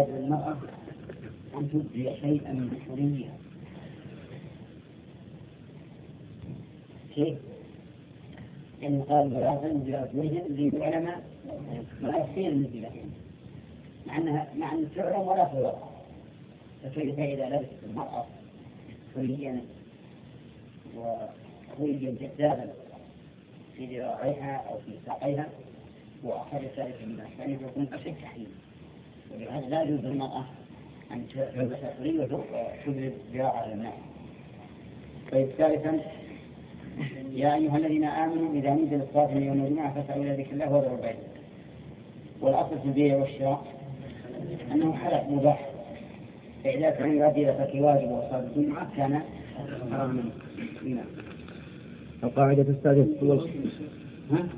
يجوز للمرأة أن تبدي شيئا من حريها كيف؟ إن قال بلاغا بأرجلهم للعلماء ما يحسين النزلة مع أنها مع أن تعلم ولا ترى فكيف إذا لبست المرأة حليا وحليا جذابا في ذراعيها أو في ساقيها وأخذ ذلك من الأحكام يكون أشد تحريم ولهذا لا يجوز للمرأة أن تلبس ذراعها للناس طيب ثالثا يا أيها الذين آمنوا إذا نزل الصلاة من يوم الجمعة فاسعوا إلى ذكر الله وذروا البيع. والأصل في البيع والشراء أنه حلال مباح. فإذا كان يؤدي إلى ترك واجب وصلاة الجمعة كان حراما. نعم. القاعدة السادسة ها؟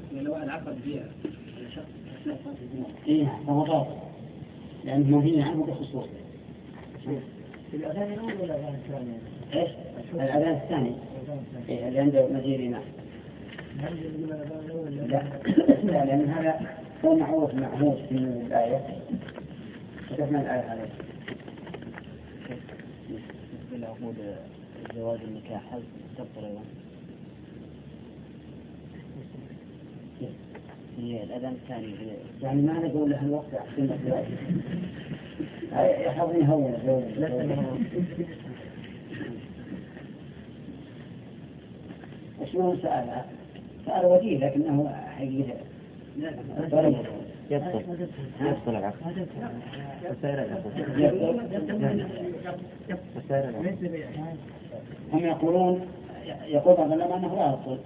إيه فهو باطل. لأنه منهي عنه بخصوص في الأذان الأول ولا الأذان الثاني؟ إيش؟ الأذان الثاني إيه اللي عنده مزيد نعم لا لا لأن هذا هو معروف معهود في الآية كتبنا الآية هذه بالنسبة لعقود زواج النكاح هل تبطل أيضا؟ هي الأذان الثاني يعني ما نقول له الوقت أحسن الزواج يحفظني هون شلون سألها؟ سأل؟ وكيل لكنه حقيقة. يبطل يبطل العقد وسائر العقد وسائر العقد هم يقولون يقول بعض العلماء أنه لا يبطل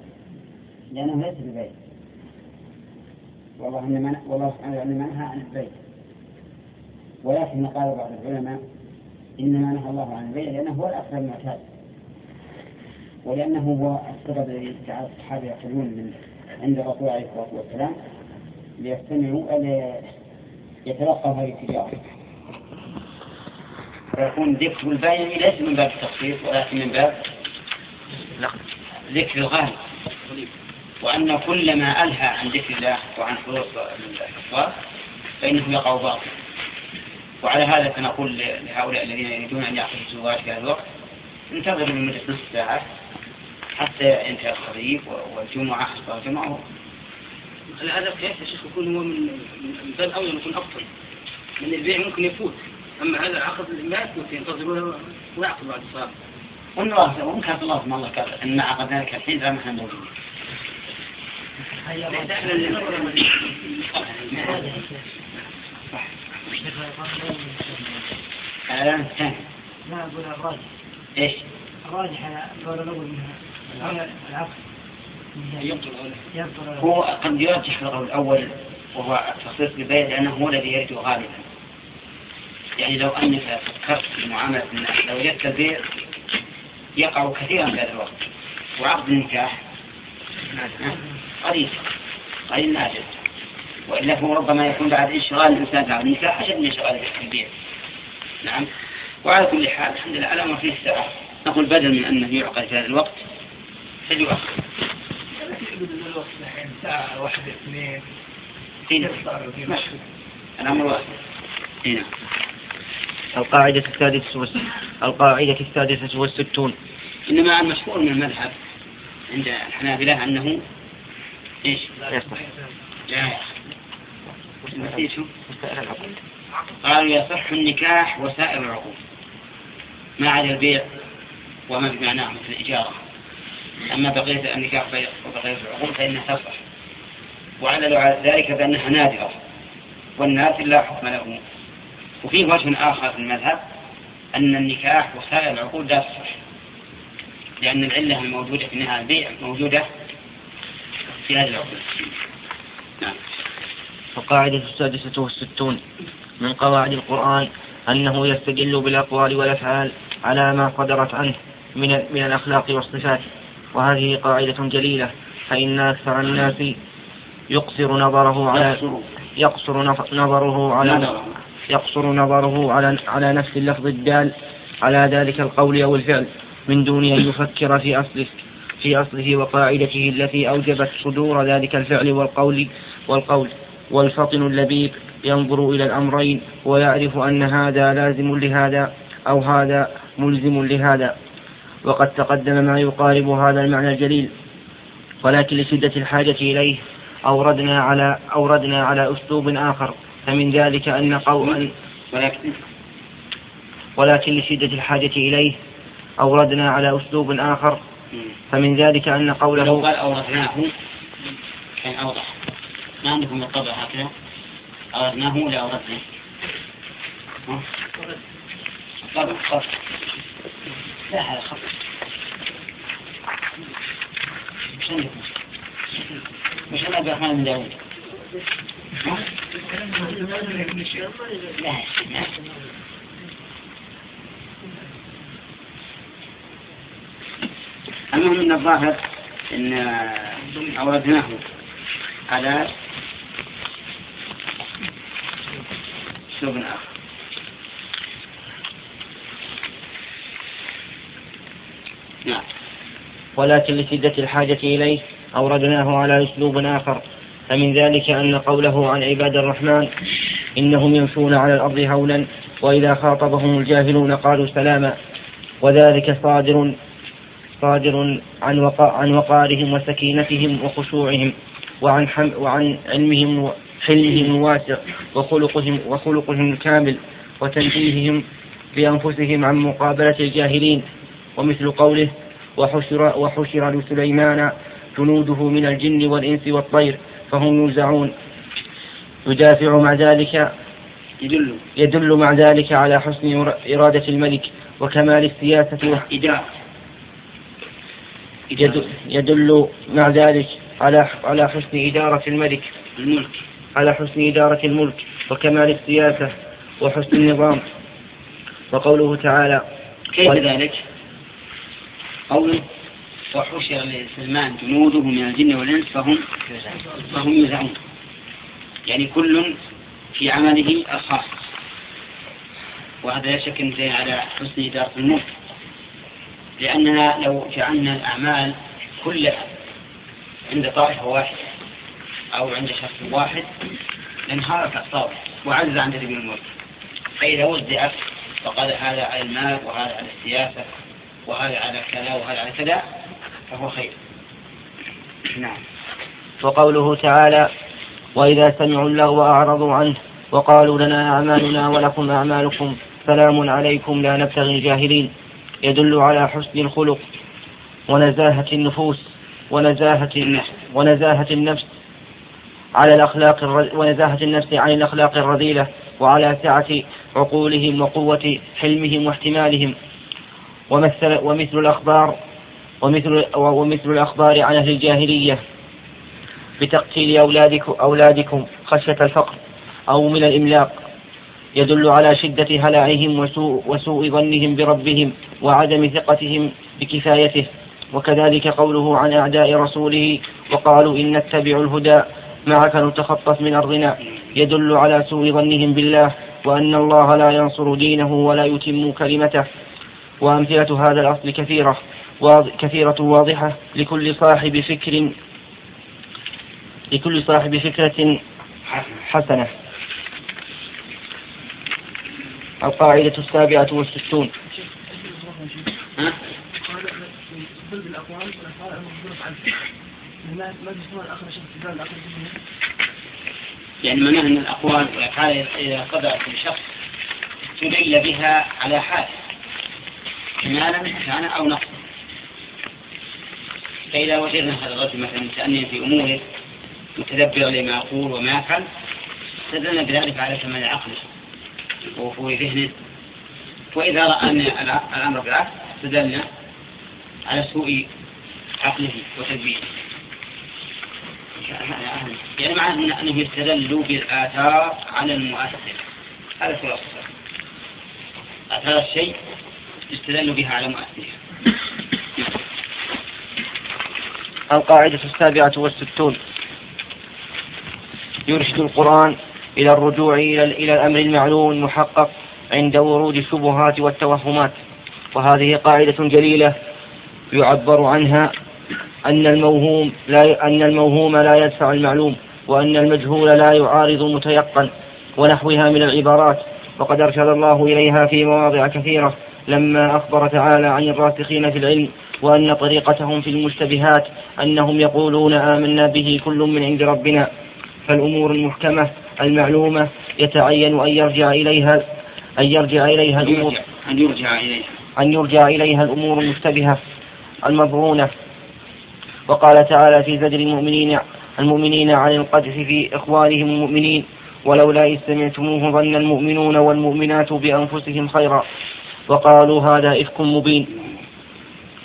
لأنه ليس ببيت. والله انما والله سبحانه وتعالى نهى عن البيت. ولكن قال بعض العلماء إنما نهى الله عن البيت لأنه هو الأكثر المعتاد. ولأنه هو السبب الذي جعل الصحابة يخرجون من عند الرسول عليه الصلاة والسلام ليستمعوا يتلقوا هذه التجارة. ويكون ذكر البين ليس من باب التخفيف ولكن من باب ذكر الغالب. وأن كل ما ألهى عن ذكر الله وعن حروف الأصوات فإنه يقع باطل. وعلى هذا فنقول لهؤلاء الذين يريدون أن يعقدوا الزواج في هذا الوقت انتظروا من مدة نصف ساعة حتى ينتهي الخريف والجمعة صلاة الجمعة. هذا القياس يا شيخ؟ يكون هو من من باب اولى يكون أفضل. من البيع ممكن يفوت. أما هذا العقد ما يفوت ينتظرونه ويعقد بعد الصلاة. والله وممكن الله ما الله أن عقد ذلك الحين لا محل موجود. لا أقول الراجح إيش؟ الراجح الأول منها العقد يبطل هو قد يرجح القول الأول وهو التخصيص بالبيع لأنه هو الذي يرد غالبا يعني لو أنك فكرت في معاملة الناس لو وجدت البيع يقع كثيرا في هذا الوقت وعقد النكاح قليل قليل نادر وإلا فهو ربما يكون بعد انشغال الإنسان بعد النكاح أشد من انشغال البيع نعم. وعلى كل حال الحمد لله الأمر فيه السعة نقول بدل من أنه يعقد في هذا الوقت فليؤخر ساعة واحدة اثنين الأمر واحد. هنا القاعدة السادسة. القاعدة السادسة والستون. إنما المشهور من المذهب عند الحنابلة أنه إيش؟ يصح لا نسيت شو؟ قالوا يصح النكاح وسائر العقود ما عدا البيع وما بمعناه مثل الإجارة. أما بقية النكاح وبقية العقود فإنها تصح. وعلى على ذلك بأنها نادرة. والناس لا حكم له. وفي وجه آخر في المذهب أن النكاح وسائر العقود لا تصح. لأن العلة الموجودة في نهاية البيع موجودة في هذه العقود. نعم. القاعدة السادسة والستون من قواعد القرآن أنه يستدل بالأقوال والأفعال على ما صدرت عنه من من الأخلاق والصفات. وهذه قاعدة جليلة. فإن أكثر الناس يقصر نظره على يقصر. نظره على يقصر نظره على على نفس اللفظ الدال على ذلك القول أو الفعل من دون أن يفكر في أصله. في أصله وقاعدته التي أوجبت صدور ذلك الفعل والقول والقول. والفطن اللبيب ينظر إلى الأمرين ويعرف أن هذا لازم لهذا أو هذا ملزم لهذا. وقد تقدم ما يقارب هذا المعنى الجليل. ولكن لشدة الحاجة إليه أوردنا على أوردنا على أسلوب آخر. فمن ذلك أن قول ولكن ولكن لشدة الحاجة إليه أوردنا على أسلوب آخر. فمن ذلك أن لو قوله قال أوردناه كان أوضح ما عندكم الطبع هكذا؟ أوردناه ولا أوردنا ها؟ طبع خط لا هذا خط مش عندكم. مش أنا عبد الرحمن بن داوود؟ لا لا. المهم إن الظاهر إن أوردناه. على اسلوب آخر. نعم. ولكن لشدة الحاجة إليه أوردناه على أسلوب آخر. فمن ذلك أن قوله عن عباد الرحمن إنهم يمشون على الأرض هونا وإذا خاطبهم الجاهلون قالوا سلاما. وذلك صادر صادر عن وقا عن وقارهم وسكينتهم وخشوعهم وعن حم وعن علمهم وحلمهم الواسع وخلقهم وخلقهم الكامل وتنزيههم بأنفسهم عن مقابلة الجاهلين ومثل قوله وحشر وحشر لسليمان جنوده من الجن والإنس والطير فهم يوزعون. يدافع مع ذلك يدل. يدل مع ذلك على حسن إرادة الملك وكمال السياسة إدارة يدل, يدل مع ذلك على على حسن إدارة الملك. الملك. على حسن إدارة الملك وكمال السياسة وحسن النظام. وقوله تعالى كيف ذلك؟ قوله وحشر لسلمان جنوده من الجن والإنس فهم فهم يوزعون يعني كل في عمله الخاص. وهذا لا شك دليل على حسن إدارة الملك. لأننا لو جعلنا الأعمال كلها عند طائفة واحدة أو عند شخص واحد لانهارت أقطاره وعجز عن تدبير الملك. فإذا وزعت فقال هذا على المال وهذا على السياسة وهذا على كذا وهذا على كذا فهو خير. نعم. وقوله تعالى وإذا سمعوا اللغو أعرضوا عنه وقالوا لنا أعمالنا ولكم أعمالكم سلام عليكم لا نبتغي الجاهلين. يدل على حسن الخلق ونزاهة النفوس ونزاهة ونزاهة النفس على الأخلاق ونزاهة النفس عن الأخلاق الرذيلة وعلى سعة عقولهم وقوة حلمهم واحتمالهم. ومثل ومثل الأخبار ومثل ومثل الأخبار عن أهل الجاهلية بتقتيل أولادكم أولادكم خشية الفقر أو من الإملاق. يدل على شدة هلعهم وسوء, وسوء ظنهم بربهم وعدم ثقتهم بكفايته. وكذلك قوله عن أعداء رسوله وقالوا إن نتبع الهدى معك نتخطف من أرضنا. يدل على سوء ظنهم بالله وأن الله لا ينصر دينه ولا يتم كلمته. وأمثلة هذا الأصل كثيرة كثيرة واضحة لكل صاحب فكر لكل صاحب فكرة حسنة القاعدة السابعة والستون ها؟ ضد الأقوال والأفعال المخبرة عنه ما ما تسمى الآخر شيء استدلال الآخر شيء يعني معناه أن الأقوال والأفعال إذا قدرت الشخص تدل بها على حال كمالا كان أو نقصا. فإذا وجدنا هذا الرجل مثلا متأنيا في أموره متدبرا لما يقول وما يفعل استدلنا بذلك على كمال عقله. ووفور ذهنه. وإذا رأى أن الأمر بالعكس استدلنا على سوء عقله وتدبيره. يعني معناه أن- أنه يستدل بالآثار على المؤثر. هذا خلاصة آثار الشيء يستدل بها على مؤثره القاعدة السابعة والستون. يرشد القرآن إلى الرجوع إلى إلى الأمر المعلوم المحقق عند ورود الشبهات والتوهمات. وهذه قاعدة جليلة يعبر عنها أن الموهوم لا أن الموهوم لا يدفع المعلوم وأن المجهول لا يعارض المتيقن ونحوها من العبارات. وقد أرشد الله إليها في مواضع كثيرة لما أخبر تعالى عن الراسخين في العلم وأن طريقتهم في المشتبهات أنهم يقولون آمنا به كل من عند ربنا. فالأمور المحكمة المعلومة يتعين أن يرجع إليها أن يرجع إليها الأمور. أن يرجع إليها. أن يرجع إليها الأمور المشتبهة المظنونة وقال تعالى في زجر المؤمنين المؤمنين عن القذف في إخوانهم المؤمنين ولولا إذ سمعتموه ظن المؤمنون والمؤمنات بأنفسهم خيرا. وقالوا هذا إفك مبين.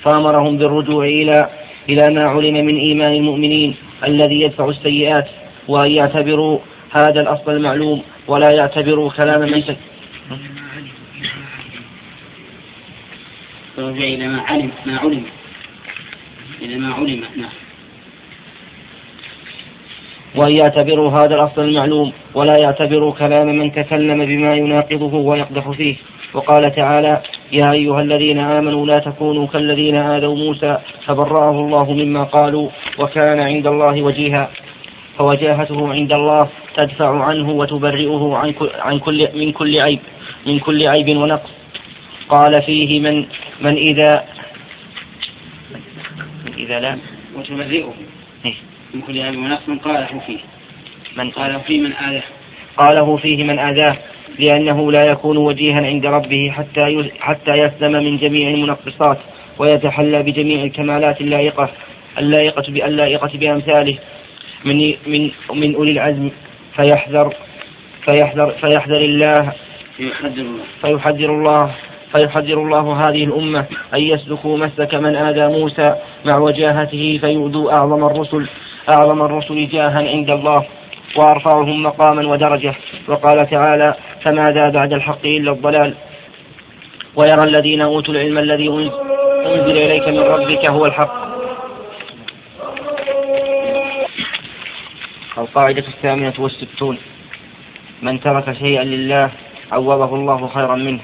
فأمرهم بالرجوع إلى إلى ما علم من إيمان المؤمنين الذي يدفع السيئات وأن يعتبروا هذا الأصل المعلوم ولا يعتبروا كلام من تك... رجع إلى ما علم ما علم. إلى ما علم. نعم. وأن يعتبروا هذا الأصل المعلوم ولا يعتبروا كلام من تكلم بما يناقضه ويقدح فيه. وقال تعالى يا أيها الذين آمنوا لا تكونوا كالذين آذوا موسى فبرأه الله مما قالوا وكان عند الله وجيها. فوجاهته عند الله تدفع عنه وتبرئه عن كل, عن كل من كل عيب من كل عيب ونقص. قال فيه من من إذا من إذا لا وتبرئه. إيه. من كل عيب ونقص من قاله فيه. من قاله فيه من آله قاله فيه من آذاه لأنه لا يكون وجيها عند ربه حتى حتى يسلم من جميع المنقصات ويتحلى بجميع الكمالات اللائقة اللائقة اللائقة بأمثاله. من من من أولي العزم فيحذر فيحذر فيحذر الله يحذر الله. فيحذر الله فيحذر الله هذه الأمة أن يسلكوا مسلك من آذى موسى مع وجاهته فيؤذوا أعظم الرسل أعظم الرسل جاها عند الله وأرفعهم مقاما ودرجة. وقال تعالى فماذا بعد الحق إلا الضلال؟ ويرى الذين أوتوا العلم الذي أنزل إليك من ربك هو الحق. القاعدة الثامنة والستون. من ترك شيئا لله عوضه الله خيرا منه.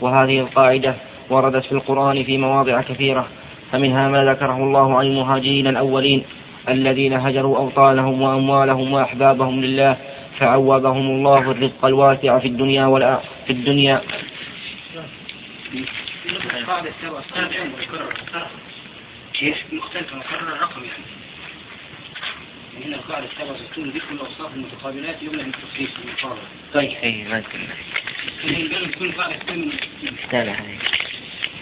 وهذه القاعدة وردت في القرآن في مواضع كثيرة. فمنها ما ذكره الله عن المهاجرين الأولين الذين هجروا أوطانهم وأموالهم وأحبابهم لله فعوضهم الله الرزق الواسع في الدنيا والآ في الدنيا. كيف؟ مختلفة مكرر الرقم يعني. هنا القاعدة السابعة ستون ذكر الأوصاف المتقابلات يبنى من التخصيص المقابل طيب أي فهي قالوا تكون القاعدة الثامنة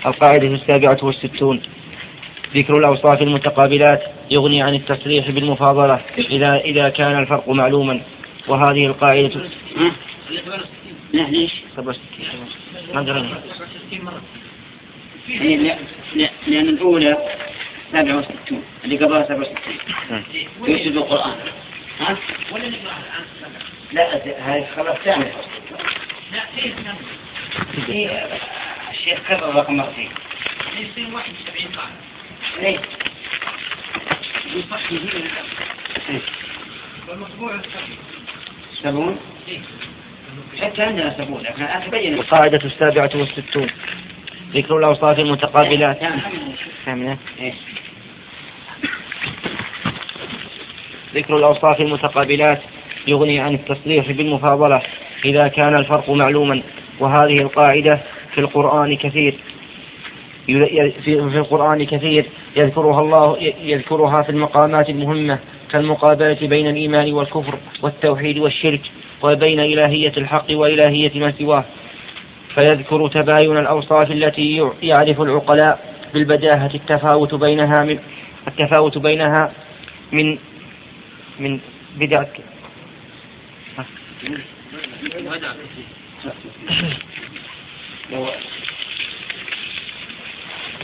القاعدة السابعة والستون. ذكر الأوصاف المتقابلات يغني عن التصريح بالمفاضلة إذا إذا كان الفرق معلوما. وهذه القاعدة لا ليش؟ 67 ما درنا 60 مرة. يعني لا لا لأن الأولى 67 اللي قبلها 67 يشهد القرآن ها؟ ولا نقرأ الآن لا هذه خلاص ثانية لا في الشيخ كرر الرقم مرتين سير 71 قاعدة ليه؟ يصح هنا والمطبوع السابع سبعون؟ حتى عندنا سبعون لكن الآن تبين. القاعدة السابعة والستون ذكر الأوصاف المتقابلات. ثامنة. إيه. ذكر الأوصاف المتقابلات يغني عن التصريح بالمفاضلة إذا كان الفرق معلوما. وهذه القاعدة في القرآن كثير. في القرآن كثير. يذكرها الله يذكرها في المقامات المهمة كالمقابلة بين الإيمان والكفر والتوحيد والشرك وبين إلهية الحق وإلهية ما سواه. فيذكر تباين الأوصاف التي يع- يعرف العقلاء بالبداهة التفاوت بينها من التفاوت بينها من من بدعة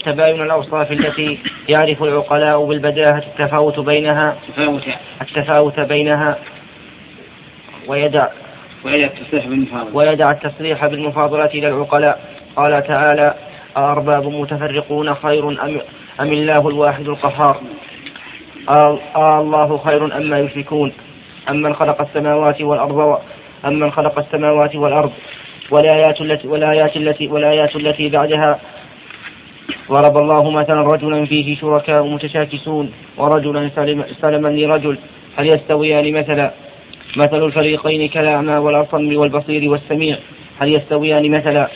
تباين الأوصاف التي يعرف العقلاء بالبداهة التفاوت بينها. تفاوت. التفاوت بينها. ويدع. وإلى التصريح بالمفاضلة. ويدع التصريح بالمفاضلة إلى العقلاء. قال تعالى أأرباب متفرقون خير أم, أم الله الواحد القهار. آه الله خير أما يشركون أمن خلق السماوات والأرض أمن خلق السماوات والأرض والآيات التي والآيات التي والآيات التي بعدها. ضرب الله مثلا رجلا فيه شركاء متشاكسون ورجلا سلم سلما لرجل هل يستويان مثلا؟ مثل الفريقين كالأعمى والأصم والبصير والسميع هل يستويان مثلا؟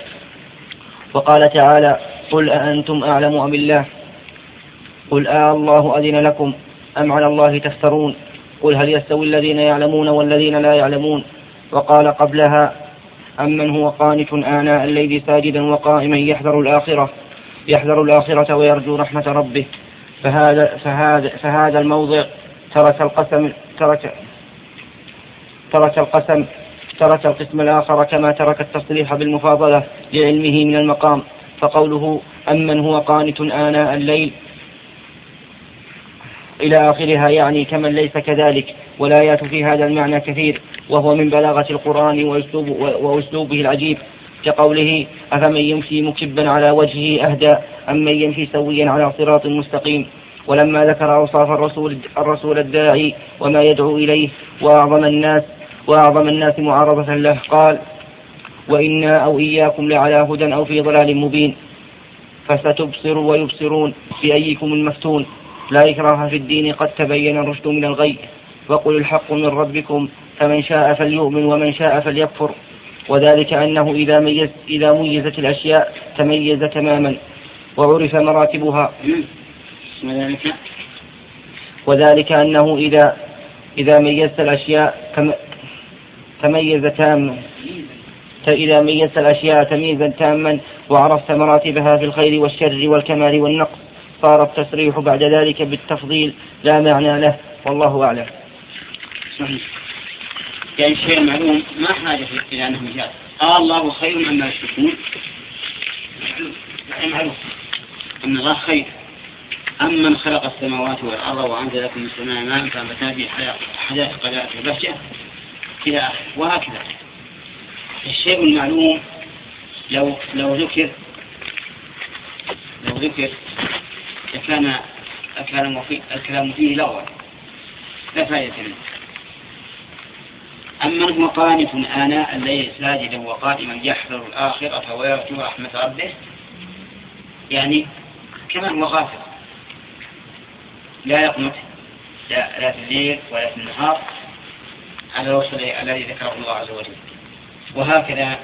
وقال تعالى قل أأنتم أعلم أم الله؟ قل آه الله أذن لكم. أم على الله تفترون؟ قل هل يستوي الذين يعلمون والذين لا يعلمون؟ وقال قبلها أمن هو قانت آناء الليل ساجدا وقائما يحذر الآخرة يحذر الآخرة ويرجو رحمة ربه. فهذا فهذا فهذا الموضع ترك القسم ترك ترك القسم ترك القسم الآخر كما ترك التصريح بالمفاضلة لعلمه من المقام. فقوله أمن هو قانت آناء الليل؟ إلى آخرها يعني كمن ليس كذلك والآيات في هذا المعنى كثير وهو من بلاغة القرآن وأسلوب وأسلوبه العجيب كقوله أفمن يمشي مكبا على وجهه أهدى أم من يمشي سويا على صراط مستقيم؟ ولما ذكر أوصاف الرسول الرسول الداعي وما يدعو إليه وأعظم الناس وأعظم الناس معارضة له قال وإنا أو إياكم لعلى هدى أو في ضلال مبين فستبصر ويبصرون بأيكم المفتون. لا إكراه في الدين قد تبين الرشد من الغي. وقل الحق من ربكم فمن شاء فليؤمن ومن شاء فليكفر. وذلك أنه إذا, ميز إذا ميزت الأشياء تميز تماما. وعرف مراتبها. وذلك أنه إذا إذا ميزت الأشياء تميز تاما. إذا ميزت الأشياء تمييزا تاما وعرفت مراتبها في الخير والشر والكمال والنقص. صار التصريح بعد ذلك بالتفضيل لا معنى له. والله أعلم. صحيح. يعني الشيء المعلوم ما حاجة إلى أنه جاء قال الله خير عما يشركون. يعني معروف أن الله خير. أمن خلق السماوات والأرض وأنزل لكم من السماء ماء فأنبتنا به حدائق ذات البهجة إلى وهكذا. الشيء المعلوم لو لو ذكر لو ذكر لكان الكلام فيه الكلام فيه لا فائدة منه. أما هو قانت آناء الليل ساجدا وقائما يحذر الآخرة ويرجو رحمة ربه يعني كمان هو غافل. لا يقنط لا, لا في الليل ولا في النهار على الوصف الذي ذكره الله عز وجل. وهكذا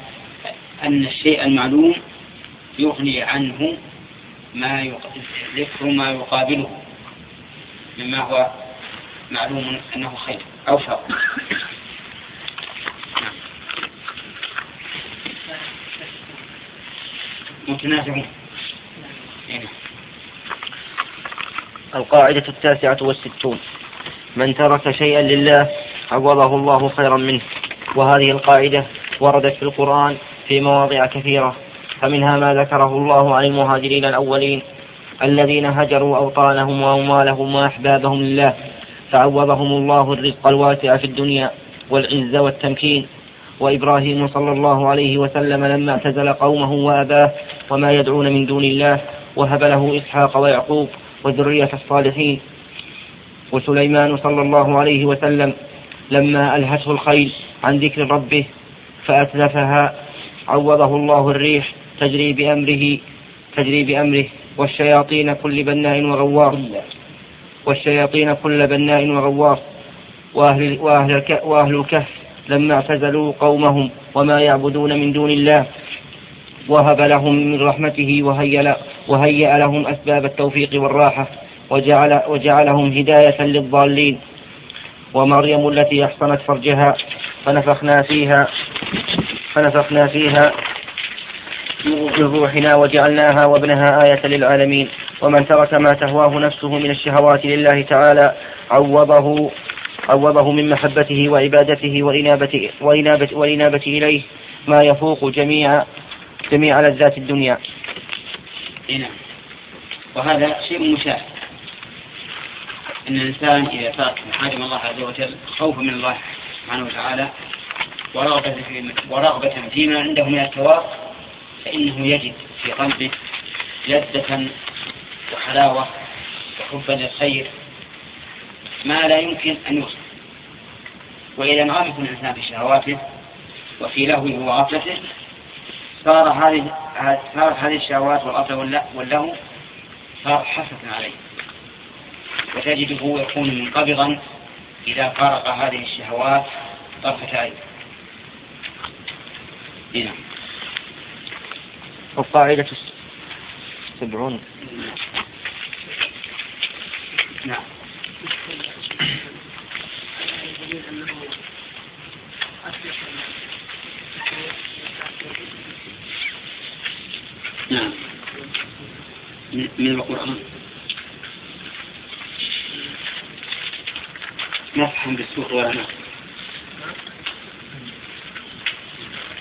أن الشيء المعلوم يغني عنه ما ذكر ما يقابله مما هو معلوم أنه خير أو شر. متنازعون. القاعدة التاسعة والستون. من ترك شيئا لله عوضه الله خيرا منه. وهذه القاعدة وردت في القرآن في مواضع كثيرة. فمنها ما ذكره الله عن المهاجرين الأولين الذين هجروا أوطانهم وأموالهم وأحبابهم لله فعوضهم الله الرزق الواسع في الدنيا والعز والتمكين. وإبراهيم صلى الله عليه وسلم لما اعتزل قومه وأباه وما يدعون من دون الله وهب له إسحاق ويعقوب وذرية الصالحين. وسليمان صلى الله عليه وسلم لما ألهته الخيل عن ذكر ربه فأتلفها عوضه الله الريح تجري بأمره تجري بأمره. والشياطين كل بناء وغواص. والشياطين كل بناء وغواص. وأهل, وأهل, وأهل الكهف لما اعتزلوا قومهم وما يعبدون من دون الله. وهب لهم من رحمته وهيأ, وهيأ لهم أسباب التوفيق والراحة. وجعل وجعلهم هداية للضالين. ومريم التي أحصنت فرجها فنفخنا فيها فنفخنا فيها. من روحنا وجعلناها وابنها آية للعالمين ومن ترك ما تهواه نفسه من الشهوات لله تعالى عوضه عوضه من محبته وعبادته والإنابة, والإنابة, والإنابة إليه ما يفوق جميع جميع لذات الدنيا. نعم. وهذا شيء مشاهد. أن الإنسان إذا ترك محارم الله عز وجل خوفا من الله سبحانه وتعالى ورغبة في ورغبة فيما عنده من الثواب فإنه يجد في قلبه لذة وحلاوة وحبا للخير ما لا يمكن أن يوصف. وإذا انغمس الإنسان في شهواته وفي لهوه وغفلته صار هذه صارت هذه الشهوات والغفلة واللهو صار حسرة عليه. وتجده يكون منقبضا إذا فارق هذه الشهوات طرفة عين إيه نعم. القاعدة السبعون نعم. نعم. من القرآن. مسحا بالسوق ولا مسح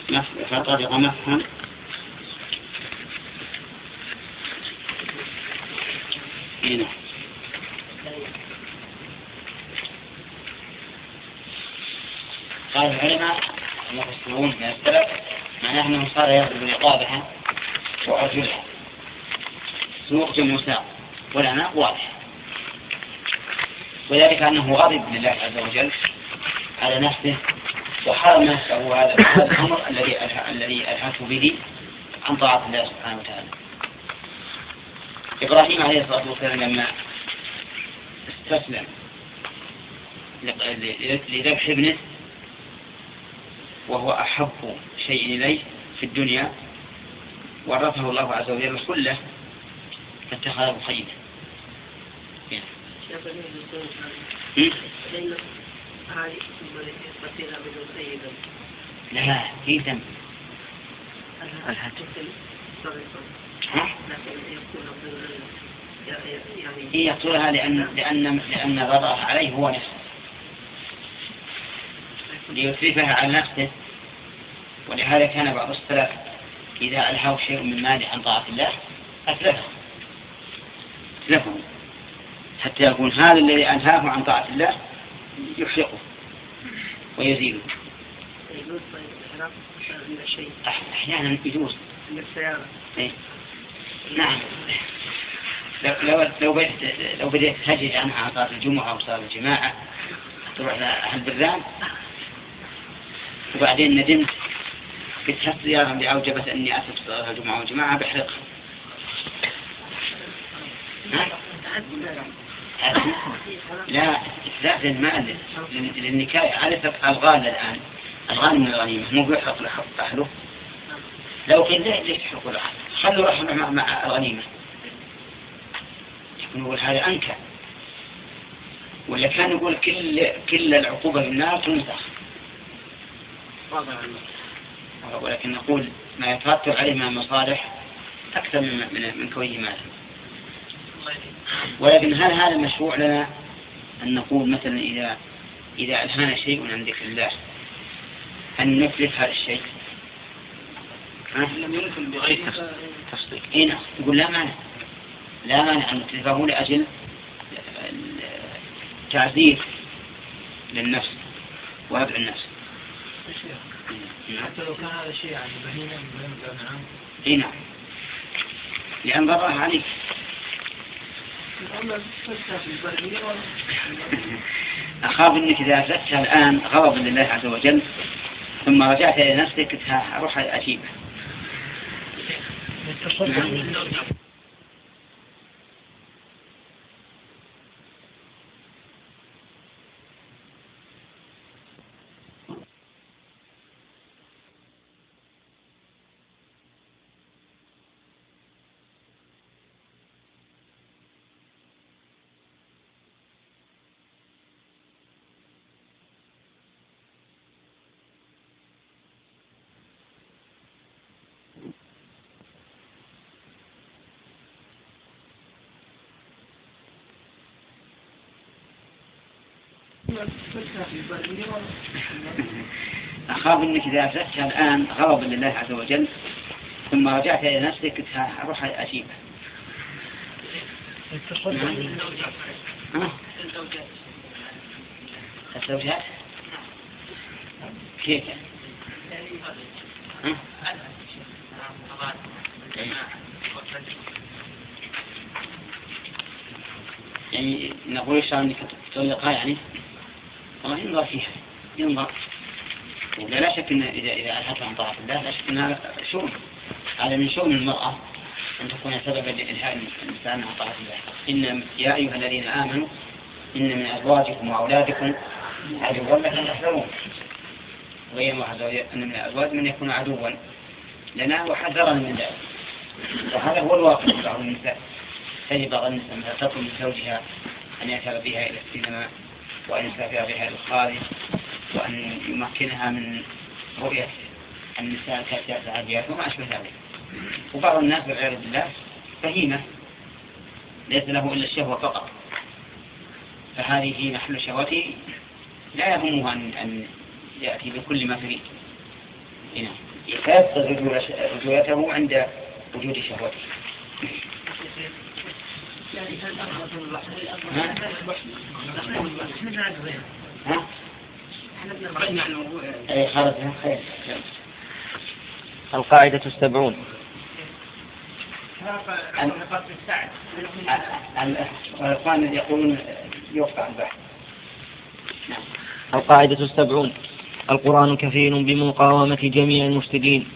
مسح فطرق مسحا إيه. نعم قال العلماء المفسرون من السلف معناه انه صار يغضب رقابها وأرجلها. سوق جمع ساق والعناق واضح. وذلك أنه غضب لله عز وجل على نفسه وحرم نفسه هذا الأمر الذي الذي به عن طاعة الله سبحانه وتعالى. إبراهيم عليه الصلاة والسلام لما استسلم لذبح ابنه وهو أحب شيء إليه في الدنيا ورثه الله عز وجل الخلة فاتخذه خيلا هم؟ لا في ذنب؟ هي يقتلها لأن لأن لأن غضبها عليه هو نفسه. ليسرفها عن نفسه. ولهذا كان بعض السلف إذا ألهاه شيء من ماله عن طاعة الله أتلفه أتلفه حتى يكون هذا الذي أنهاه عن طاعة الله يحرقه ويزيله أح- أحيانا يجوز. إيه. نعم. لو لو بديت لو بديت تهجد عنها عن صلاة الجمعة أو صلاة الجماعة تروح لأهل البران وبعدين ندمت قلت هالسيارة اللي أوجبت أني أترك صلاة الجمعة والجماعة؟ بحرقها ها؟ لا إثبات المال لل- للنكاية. على الغال الآن. الغال من الغنيمة. مو بيحرق له حق أهله. لو قيل ليش تحرقوا له خلوا رحمة مع, الغنيمة نقول هذا أنكى. ولا كان يقول كل كل العقوبة بالنار تنسخ ولكن نقول ما يترتب عليه من المصالح أكثر من من, من كونه مالا ولكن هل هذا مشروع لنا أن نقول مثلا إذا إذا ألهانا شيء عن ذكر الله أن نفلت هذا الشيء؟ لم بغير تصديق. إيه نعم. يقول لا مانع. لا مانع أن نتلفه لأجل تعذيب للنفس وابع النفس. نعم. حتى لو كان هذا شيء يعني بهيمة من بهيمة الأنعام اي نعم. لأن ضرها عليك. أخاف أنك إذا أفلتها الآن غضبا لله عز وجل ثم رجعت إلى نفسك أروح أجيب Muchas gracias. أخاف أنك إذا أفلتها الآن غضبا لله عز وجل ثم رجعت إلى نفسك قلت أروح أجيب ها؟ الزوجات كيف؟ يعني نقول إيش أنك تطلقها يعني والله ينظر فيها ينظر لا, لا شك إن اذا إذا الحت عن طاعة الله لا شك ان هذا شؤم. هذا من شؤم المرأة أن تكون سببا لانهاء الإنسان عن طاعة الله. ان يا أيها الذين آمنوا إن من أزواجكم وأولادكم عدوا. لكم تحذرون. الله وجل أن من الأزواج من يكون عدوا. لنا وحذرنا من ذلك. وهذا هو الواقع في بعض النساء. تجد بعض النساء تطلب من زوجها أن يذهب بها إلى السينما. وأن يسافر بها إلى الخارج وأن يمكنها من رؤية النساء كاسيات عاديات وما أشبه ذلك. وبعض الناس والعياذ بالله فهيمة ليس له إلا الشهوة فقط. فهذه محل شهوته لا يهمه أن أن يأتي بكل ما تريد. هنا فيفقد رجولته عند وجود شهوته. ها؟ خير القاعدة السبعون الإخوان يقولون يوقع البحث. القاعدة السبعون القرآن كفيل بمقاومة جميع المفسدين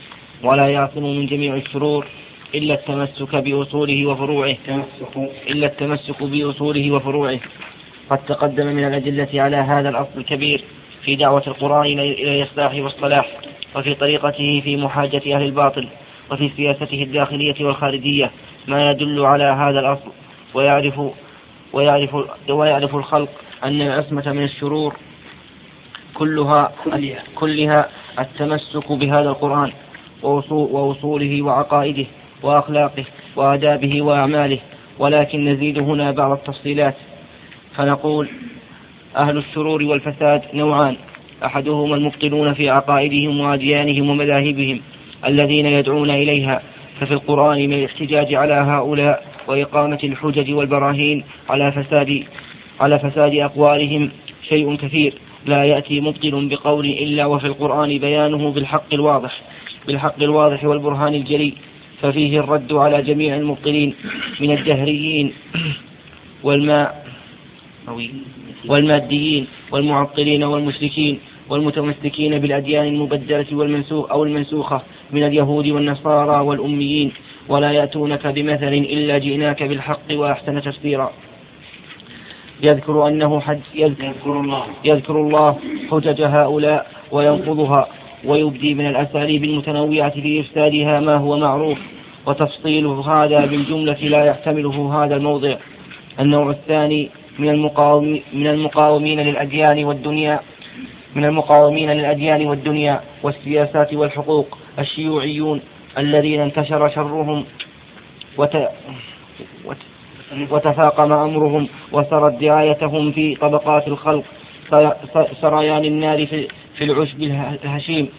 ولا يعصم من جميع الشرور إلا التمسك بأصوله وفروعه. إلا التمسك بأصوله وفروعه. قد تقدم من الأدلة على هذا الأصل الكبير في دعوة القرآن إلى الإصلاح والصلاح وفي طريقته في محاجة أهل الباطل وفي سياسته الداخلية والخارجية. ما يدل على هذا الأصل. ويعرف ويعرف ويعرف الخلق أن العصمة من الشرور كلها كلها. التمسك بهذا القرآن ووصوله وعقائده. وأخلاقه وآدابه وأعماله ولكن نزيد هنا بعض التفصيلات. فنقول أهل الشرور والفساد نوعان أحدهما المبطلون في عقائدهم وأديانهم ومذاهبهم الذين يدعون إليها ففي القرآن من الاحتجاج على هؤلاء وإقامة الحجج والبراهين على فساد على فساد أقوالهم شيء كثير. لا يأتي مبطل بقول إلا وفي القرآن بيانه بالحق الواضح بالحق الواضح والبرهان الجلي. ففيه الرد على جميع المبطلين من الدهريين والماء والماديين والمعطلين والمشركين والمتمسكين بالأديان المبدلة والمنسوخ أو المنسوخة من اليهود والنصارى والأميين. ولا يأتونك بمثل إلا جئناك بالحق وأحسن تفسيرا. يذكر أنه حج يذكر الله, يذكر الله حجج هؤلاء وينقضها. ويبدي من الأساليب المتنوعة في إفسادها ما هو معروف وتفصيل هذا بالجملة لا يحتمله هذا الموضع. النوع الثاني من المقاوم من المقاومين للأديان والدنيا من المقاومين للأديان والدنيا والسياسات والحقوق. الشيوعيون الذين انتشر شرهم وت... وت... وتفاقم أمرهم وسرت دعايتهم في طبقات الخلق. سريان النار في, في العشب الهشيم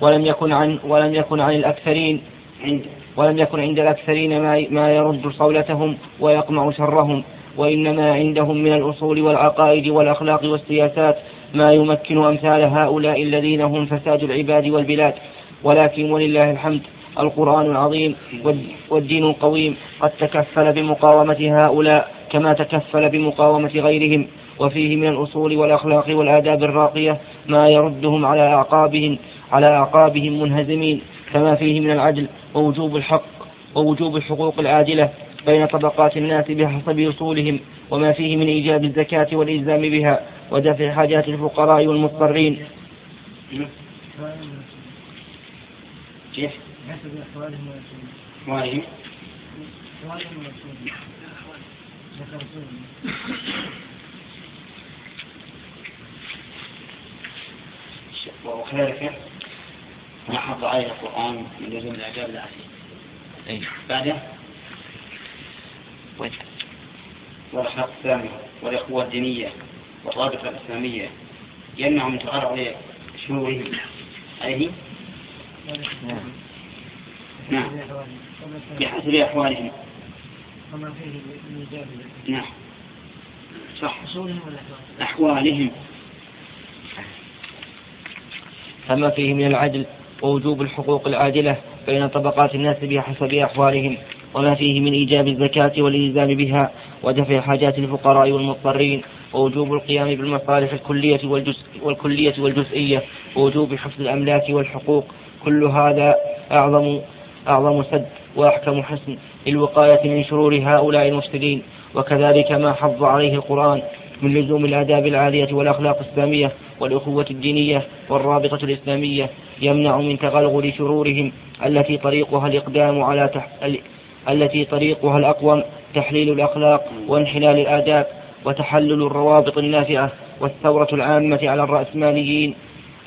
ولم يكن عن ولم يكن عن الأكثرين عند ولم يكن عند الأكثرين ما ما يرد صولتهم ويقمع شرهم وإنما عندهم من الأصول والعقائد والأخلاق والسياسات ما يمكن أمثال هؤلاء الذين هم فساد العباد والبلاد. ولكن ولله الحمد القرآن العظيم والدين القويم قد تكفل بمقاومة هؤلاء كما تكفل بمقاومة غيرهم. وفيه من الأصول والأخلاق والآداب الراقية ما يردهم على أعقابهم على أعقابهم منهزمين كما فيه من العدل ووجوب الحق ووجوب الحقوق العادلة بين طبقات الناس بحسب أصولهم وما فيه من إيجاب الزكاة والإلزام بها ودفع حاجات الفقراء والمضطرين؟ أحوالهم وكذلك ما حط عليه القرآن من لزوم الإعجاب العسير أي. بعده؟ وين؟ والأخلاق السامية والإخوة الدينية والرابطة الإسلامية يمنع من تعرض شرورهم عليه؟ نعم. نعم بحسب أحوالهم. نعم. صح. أحوالهم. فما فيه من العدل ووجوب الحقوق العادلة بين طبقات الناس بحسب أحوالهم وما فيه من إيجاب الزكاة والإلزام بها ودفع حاجات الفقراء والمضطرين ووجوب القيام بالمصالح الكلية والجزء والكلية والجزئية ووجوب حفظ الأملاك والحقوق. كل هذا أعظم أعظم سد وأحكم حسن للوقاية من شرور هؤلاء المفسدين. وكذلك ما حض عليه القرآن من لزوم الآداب العالية والأخلاق السامية والأخوة الدينية والرابطة الإسلامية يمنع من تغلغل شرورهم التي طريقها الإقدام على تح... التي طريقها الأقوم تحليل الأخلاق وانحلال الآداب وتحلل الروابط النافعة والثورة العامة على الرأسماليين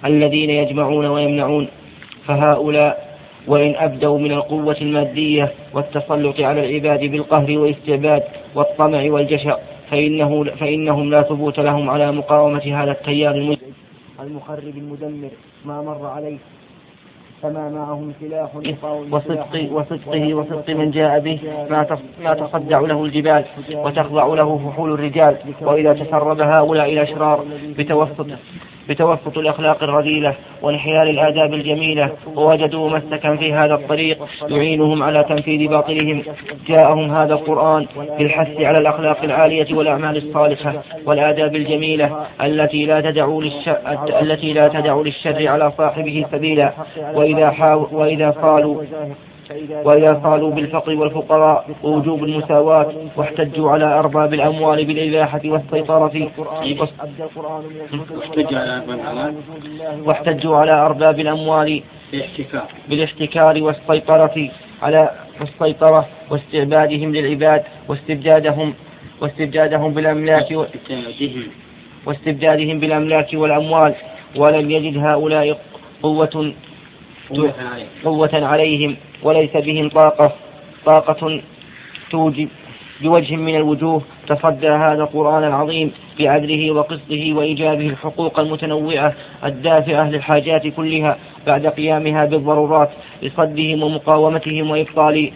الذين يجمعون ويمنعون. فهؤلاء وإن أبدوا من القوة المادية والتسلط على العباد بالقهر والاستعباد والطمع والجشع فإنه فإنهم لا ثبوت لهم على مقاومة هذا التيار المزعج المخرب المدمر ما مر عليه فما معهم سلاح وصدق وصدقه وصدق من جاء به ما ما تصدع له الجبال وتخضع له فحول الرجال وإذا تسرب هؤلاء الأشرار بتوسط بتوسط الأخلاق الرذيلة وانحلال الآداب الجميلة ووجدوا مسلكا في هذا الطريق يعينهم على تنفيذ باطلهم. جاءهم هذا القرآن بالحث على الأخلاق العالية والأعمال الصالحة والآداب الجميلة التي لا تدع التي لا تدع للشر على صاحبه سبيلا. وإذا وإذا قالوا وإذا قالوا بالفقر والفقراء ووجوب المساواة واحتجوا على أرباب الأموال بالإباحة والسيطرة واحتجوا على أرباب الأموال بالاحتكار. والسيطرة على السيطرة واستعبادهم للعباد واستبدادهم واستبدادهم بالأملاك واستبدادهم بالأملاك والأموال. ولم يجد هؤلاء قوة قوة عليهم. وليس بهم طاقة طاقة توجب بوجه من الوجوه. تصدى هذا القرآن العظيم بعدله وقسطه وإيجابه الحقوق المتنوعة الدافعة للحاجات كلها بعد قيامها بالضرورات لصدهم ومقاومتهم وإبطال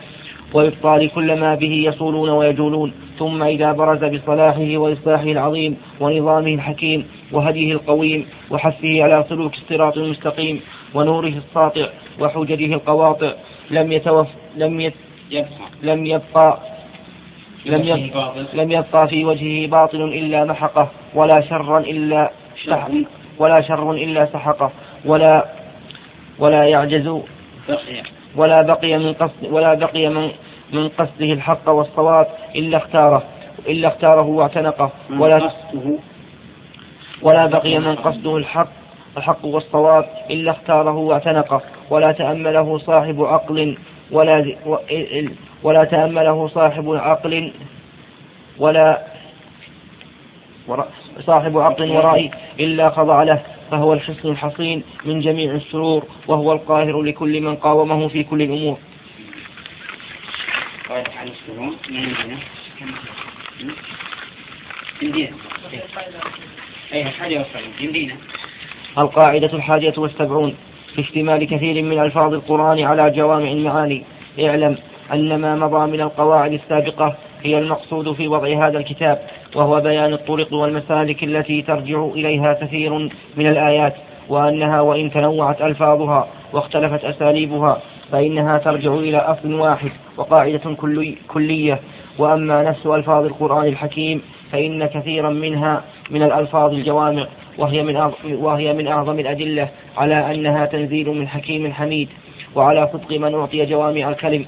وإبطال كل ما به يصولون ويجولون. ثم إذا برز بصلاحه وإصلاحه العظيم ونظامه الحكيم وهديه القويم وحثه على سلوك الصراط المستقيم ونوره الساطع وحججه القواطع. لم يتوف لم يت لم يبقى لم يبقى, لم يبقى في وجهه باطل إلا محقه ولا شرا إلا ولا شر إلا سحقه ولا ولا يعجز ولا بقي من قصد ولا بقي من من قصده الحق والصواب إلا اختاره إلا اختاره واعتنقه ولا ولا بقي من قصده الحق الحق والصواب إلا اختاره واعتنقه ولا تأمله صاحب عقل ولا ولا تأمله صاحب عقل ولا صاحب عقل ورأي إلا خضع له فهو الحصن الحصين من جميع الشرور وهو القاهر لكل من قاومه في كل الأمور. أي حاجة القاعدة الحادية والسبعون في اشتمال كثير من ألفاظ القرآن على جوامع المعاني. اعلم أن ما مضى من القواعد السابقة هي المقصود في وضع هذا الكتاب وهو بيان الطرق والمسالك التي ترجع إليها كثير من الآيات وأنها وإن تنوعت ألفاظها واختلفت أساليبها فإنها ترجع إلى أصل واحد وقاعدة كلي كلية. وأما نفس ألفاظ القرآن الحكيم فإن كثيرا منها من الألفاظ الجوامع وهي من وهي من أعظم الأدلة على أنها تنزيل من حكيم حميد وعلى صدق من أعطي جوامع الكلم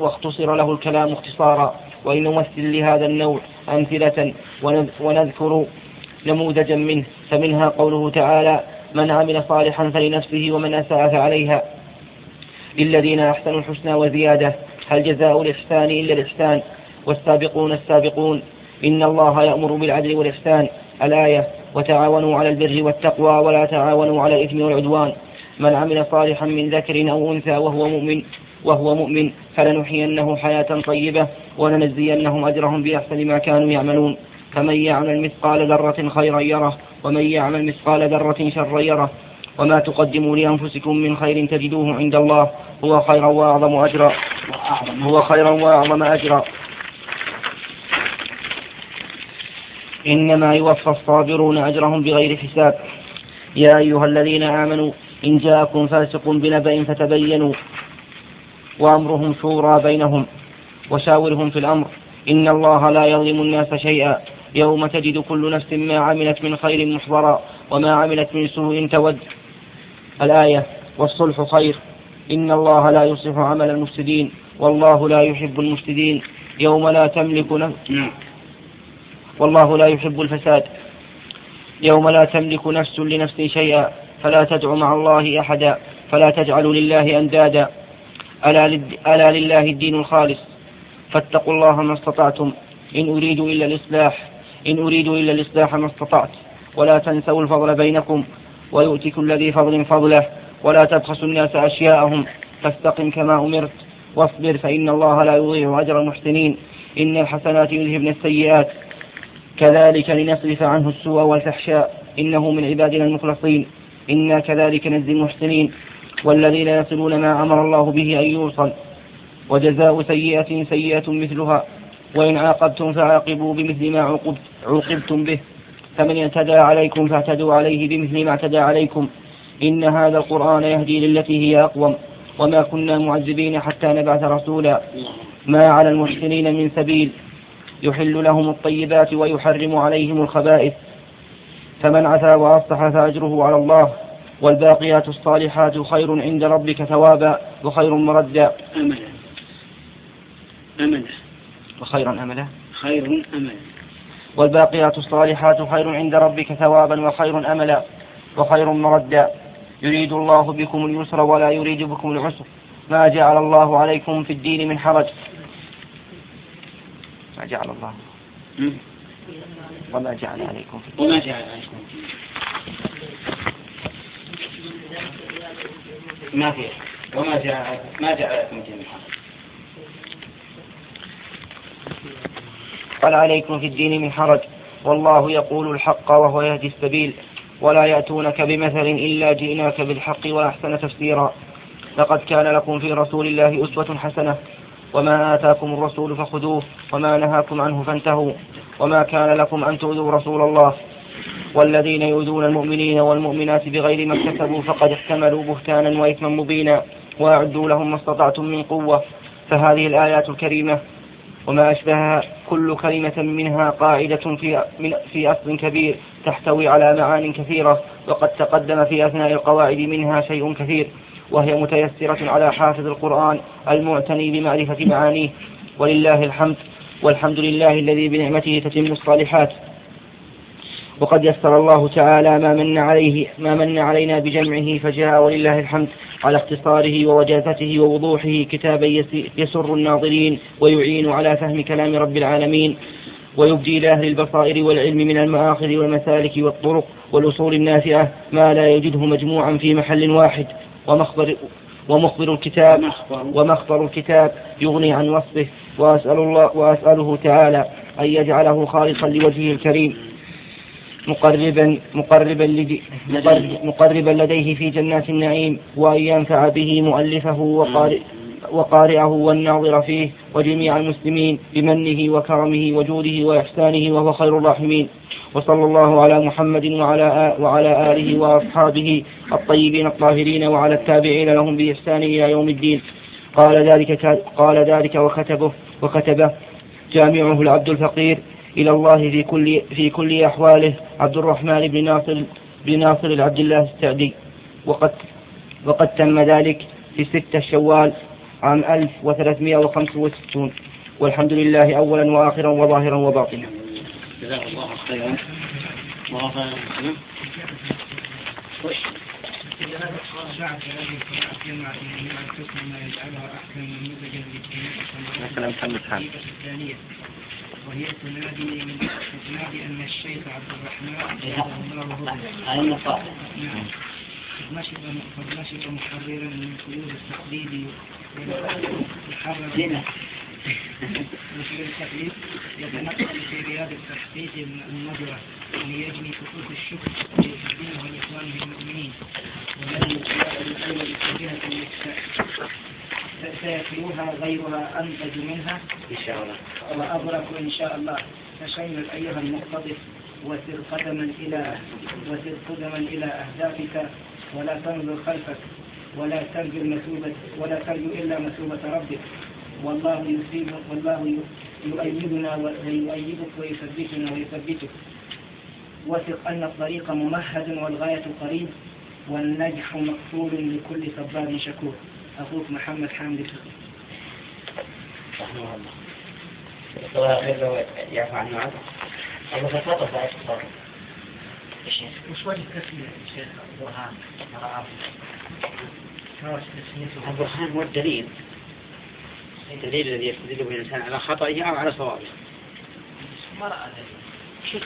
واختصر له الكلام اختصارا. وإن نمثل لهذا النوع أمثلة ونذكر نموذجا منه فمنها قوله تعالى من عمل صالحا فلنفسه ومن أساء فعليها. للذين أحسنوا الحسنى وزيادة هل جزاء الإحسان إلا الإحسان؟ والسابقون السابقون إن الله يأمر بالعدل والإحسان. الآية وتعاونوا على البر والتقوى ولا تعاونوا على الإثم والعدوان. من عمل صالحا من ذكر أو أنثى وهو مؤمن وهو مؤمن فلنحيينه حياة طيبة ولنجزينهم أجرهم بأحسن ما كانوا يعملون. فمن يعمل مثقال ذرة خيرا يره ومن يعمل مثقال ذرة شرا يره. وما تقدموا لأنفسكم من خير تجدوه عند الله هو خيرا وأعظم أجرا هو خيرا وأعظم أجرا. إنما يوفى الصابرون أجرهم بغير حساب. يا أيها الذين آمنوا إن جاءكم فاسق بنبأ فتبينوا. وأمرهم شورى بينهم وشاورهم في الأمر. إن الله لا يظلم الناس شيئا. يوم تجد كل نفس ما عملت من خير محضرا وما عملت من سوء تود. الآية والصلح خير. إن الله لا يصلح عمل المفسدين. والله لا يحب المفسدين. يوم لا تملك نفس نعم. والله لا يحب الفساد. يوم لا تملك نفس لنفس شيئا فلا تدع مع الله أحدا فلا تجعلوا لله أندادا. ألا. ألا لله الدين الخالص. فاتقوا الله ما استطعتم. إن أريد إلا الإصلاح إن أريد إلا الإصلاح ما استطعت. ولا تنسوا الفضل بينكم ويؤتي كل ذي فضل فضله. ولا تبخسوا الناس أشياءهم. فاستقم كما أمرت. واصبر فإن الله لا يضيع أجر المحسنين. إن الحسنات يذهبن السيئات. كذلك لنصرف عنه السوء والفحشاء. إنه من عبادنا المخلصين. إنا كذلك نجزي المحسنين. والذين يصلون ما أمر الله به أن يوصل. وجزاء سيئة سيئة مثلها. وإن عاقبتم فعاقبوا بمثل ما عوقبت عوقبتم به. فمن اعتدى عليكم فاعتدوا عليه بمثل ما اعتدى عليكم. إن هذا القرآن يهدي للتي هي أقوم. وما كنا معذبين حتى نبعث رسولا. ما على المحسنين من سبيل. يحل لهم الطيبات ويحرم عليهم الخبائث. فمن عفا وأصلح فأجره على الله والباقيات الصالحات خير عند ربك ثوابا وخير مردا. أملا. أملا. وخيرا أملا. خير أملا. والباقيات الصالحات خير عند ربك ثوابا وخير أملا وخير مردا. يريد الله بكم اليسر ولا يريد بكم العسر. ما جعل الله عليكم في الدين من حرج. ما جعل الله. وما جعل عليكم في الدين وما جعل عليكم. ما في. وما جعل ما جعل عليكم جميعا. قال عليكم في الدين من حرج. والله يقول الحق وهو يهدي السبيل. ولا يأتونك بمثل إلا جئناك بالحق وأحسن تفسيرا. لقد كان لكم في رسول الله أسوة حسنة. وما آتاكم الرسول فخذوه وما نهاكم عنه فانتهوا وما كان لكم أن تؤذوا رسول الله والذين يؤذون المؤمنين والمؤمنات بغير ما اكتسبوا فقد احتملوا بهتانا وإثما مبينا وأعدوا لهم ما استطعتم من قوة فهذه الآيات الكريمة وما أشبهها كل كلمة منها قاعدة في من في أصل كبير تحتوي على معان كثيرة وقد تقدم في أثناء القواعد منها شيء كثير وهي متيسرة على حافظ القرآن المعتني بمعرفة معانيه. ولله الحمد والحمد لله الذي بنعمته تتم الصالحات. وقد يسر الله تعالى ما من عليه ما من علينا بجمعه فجاء ولله الحمد على اختصاره ووجازته ووضوحه كتابا يسر الناظرين ويعين على فهم كلام رب العالمين. ويبدي لأهل البصائر والعلم من المآخذ والمسالك والطرق والأصول النافعة ما لا يجده مجموعا في محل واحد. ومخبر ومخبر الكتاب مخبر. ومخبر الكتاب يغني عن وصفه وأسأل الله وأسأله تعالى أن يجعله خالصا لوجهه الكريم. مقربا مقربا مقربا لديه في جنات النعيم وأن ينفع به مؤلفه وقارئ وقارئه والناظر فيه وجميع المسلمين بمنه وكرمه وجوده وإحسانه وهو خير الراحمين. وصلى الله على محمد وعلى وعلى آله وأصحابه الطيبين الطاهرين وعلى التابعين لهم بإحسان إلى يوم الدين. قال ذلك قال ذلك وكتبه وكتبه جامعه العبد الفقير إلى الله في كل في كل أحواله عبد الرحمن بن ناصر بن ناصر العبد الله السعدي. وقد وقد تم ذلك في ستة شوال عام 1365 والحمد لله أولا وآخرا وظاهرا وباطنا. جزاك الله خيرا. وش إذا هذا الشعب الذي مع مع القسم ما يجعلها أحسن نموذجا حامد. الثانية وهي تنادي من تنادي أن الشيخ عبد الرحمن الله النصارى نعم. قد نشر محررا من قيود التقليد محررا قيود التقليد يتنقل في رياض التحقيق النظرة ليجني خطوط الشكر ليقدمه لإخوانه المؤمنين. والذي يتبع الأول بجهة سيتلوها غيرها أنتج منها. إن شاء الله. وأبرك إن شاء الله فشمل أيها المقتضف وسر قدما إلى وسر قدما إلى أهدافك. ولا تنظر خلفك ولا ترجو المثوبة ولا ترجو إلا مثوبة ربك. والله يصيب والله يؤيدنا ويؤيدك ويثبتنا ويثبتك. وثق أن الطريق ممهد والغاية قريب والنجح مقتول لكل صبار شكور. أخوك محمد حامد الفقيه. رحمه الله. الله يغفر ويعفو عنه وعنه أيوة فتوضح لا يتصرف وش وجه تسمية الشيخ البرهان؟ البرهان هو الدليل الذي يستدل به الإنسان على خطئه أو على صوابه. ما رأى ذلك